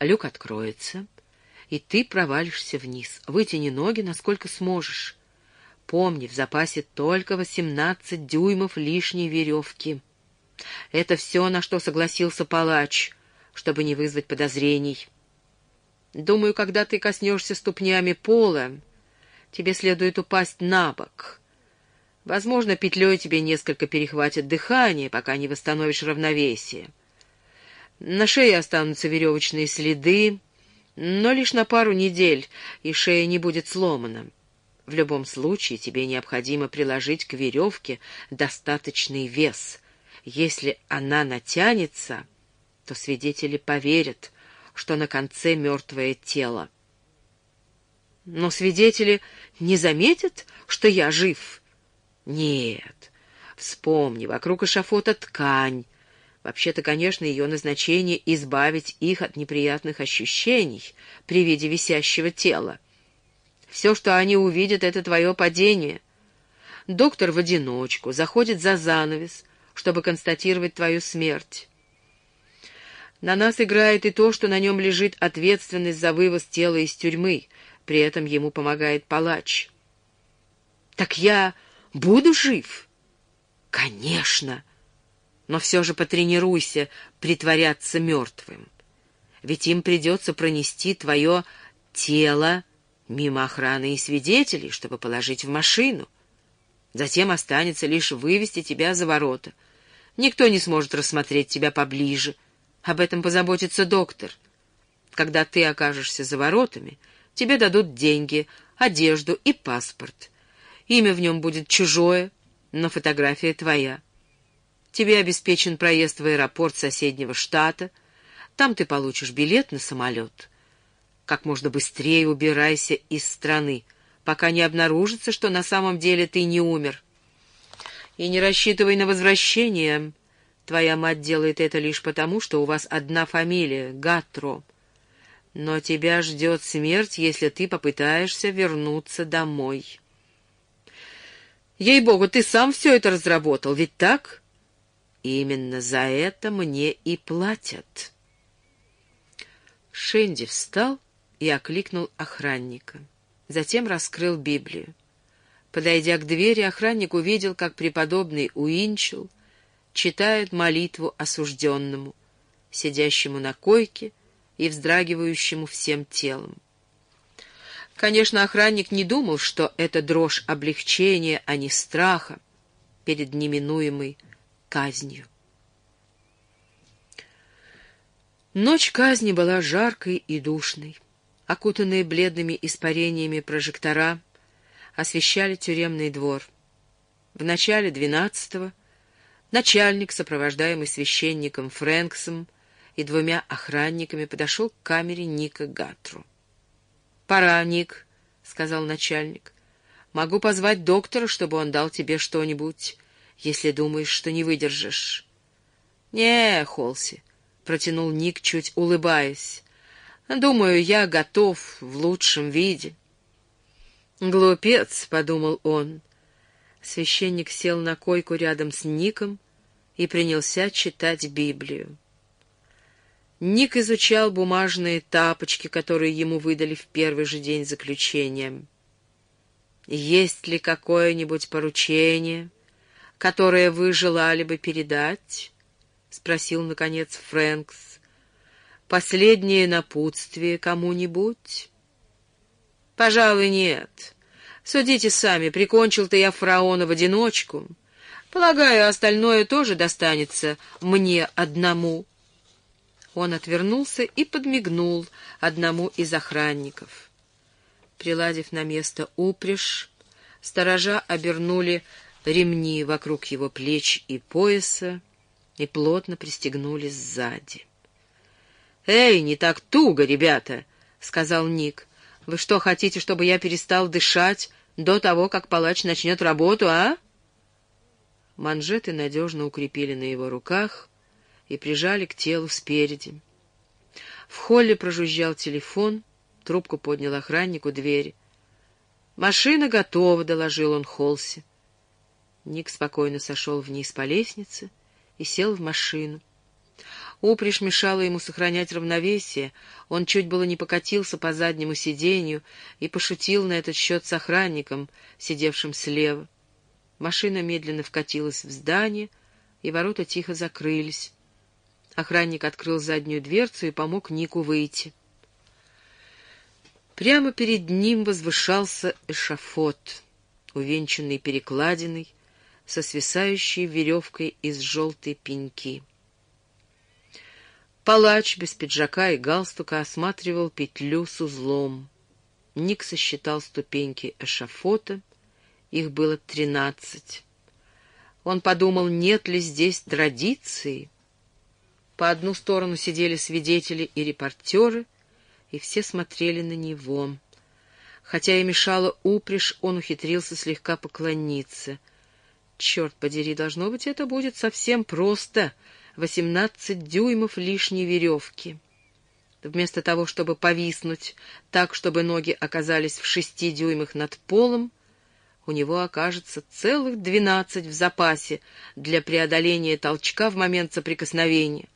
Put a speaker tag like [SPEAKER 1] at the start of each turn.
[SPEAKER 1] Люк откроется, и ты провалишься вниз. Вытяни ноги, насколько сможешь. Помни, в запасе только восемнадцать дюймов лишней веревки. Это все, на что согласился палач, чтобы не вызвать подозрений. Думаю, когда ты коснешься ступнями пола, тебе следует упасть на бок. Возможно, петлей тебе несколько перехватит дыхание, пока не восстановишь равновесие. На шее останутся веревочные следы, но лишь на пару недель, и шея не будет сломана. В любом случае тебе необходимо приложить к веревке достаточный вес. Если она натянется, то свидетели поверят, что на конце мертвое тело. Но свидетели не заметят, что я жив. Нет, вспомни, вокруг эшафота ткань. Вообще-то, конечно, ее назначение — избавить их от неприятных ощущений при виде висящего тела. Все, что они увидят, — это твое падение. Доктор в одиночку заходит за занавес, чтобы констатировать твою смерть. На нас играет и то, что на нем лежит ответственность за вывоз тела из тюрьмы, при этом ему помогает палач. «Так я буду жив?» «Конечно!» Но все же потренируйся притворяться мертвым. Ведь им придется пронести твое тело мимо охраны и свидетелей, чтобы положить в машину. Затем останется лишь вывести тебя за ворота. Никто не сможет рассмотреть тебя поближе. Об этом позаботится доктор. Когда ты окажешься за воротами, тебе дадут деньги, одежду и паспорт. Имя в нем будет чужое, но фотография твоя. Тебе обеспечен проезд в аэропорт соседнего штата. Там ты получишь билет на самолет. Как можно быстрее убирайся из страны, пока не обнаружится, что на самом деле ты не умер. И не рассчитывай на возвращение. Твоя мать делает это лишь потому, что у вас одна фамилия — Гатро. Но тебя ждет смерть, если ты попытаешься вернуться домой. Ей-богу, ты сам все это разработал, ведь так?» Именно за это мне и платят. Шенди встал и окликнул охранника. Затем раскрыл Библию. Подойдя к двери, охранник увидел, как преподобный Уинчел читает молитву осужденному, сидящему на койке и вздрагивающему всем телом. Конечно, охранник не думал, что это дрожь облегчения, а не страха перед неминуемой казнью. Ночь казни была жаркой и душной. Окутанные бледными испарениями прожектора освещали тюремный двор. В начале двенадцатого начальник, сопровождаемый священником Фрэнксом и двумя охранниками, подошел к камере Ника Гатру. «Пора, Ник», — сказал начальник. «Могу позвать доктора, чтобы он дал тебе что-нибудь если думаешь, что не выдержишь. — Не, Холси, — протянул Ник, чуть улыбаясь. — Думаю, я готов в лучшем виде. — Глупец, — подумал он. Священник сел на койку рядом с Ником и принялся читать Библию. Ник изучал бумажные тапочки, которые ему выдали в первый же день заключения. «Есть ли какое-нибудь поручение?» Которое вы желали бы передать? — спросил, наконец, Фрэнкс. — Последнее напутствие кому-нибудь? — Пожалуй, нет. Судите сами, прикончил-то я фараона в одиночку. Полагаю, остальное тоже достанется мне одному. Он отвернулся и подмигнул одному из охранников. Приладив на место упряжь, сторожа обернули ремни вокруг его плеч и пояса и плотно пристегнули сзади. «Эй, не так туго, ребята!» — сказал Ник. «Вы что, хотите, чтобы я перестал дышать до того, как палач начнет работу, а?» Манжеты надежно укрепили на его руках и прижали к телу спереди. В холле прожужжал телефон, трубку поднял охранник у двери. «Машина готова», — доложил он Холси. Ник спокойно сошел вниз по лестнице и сел в машину. Упряжь мешала ему сохранять равновесие, он чуть было не покатился по заднему сиденью и пошутил на этот счет с охранником, сидевшим слева. Машина медленно вкатилась в здание, и ворота тихо закрылись. Охранник открыл заднюю дверцу и помог Нику выйти. Прямо перед ним возвышался эшафот, увенчанный перекладиной, со свисающей веревкой из желтой пеньки. Палач без пиджака и галстука осматривал петлю с узлом. Ник сосчитал ступеньки эшафота, их было тринадцать. Он подумал, нет ли здесь традиции. По одну сторону сидели свидетели и репортеры, и все смотрели на него. Хотя и мешала упряжь, он ухитрился слегка поклониться. Черт подери, должно быть, это будет совсем просто — восемнадцать дюймов лишней веревки. Вместо того, чтобы повиснуть так, чтобы ноги оказались в шести дюймах над полом, у него окажется целых двенадцать в запасе для преодоления толчка в момент соприкосновения.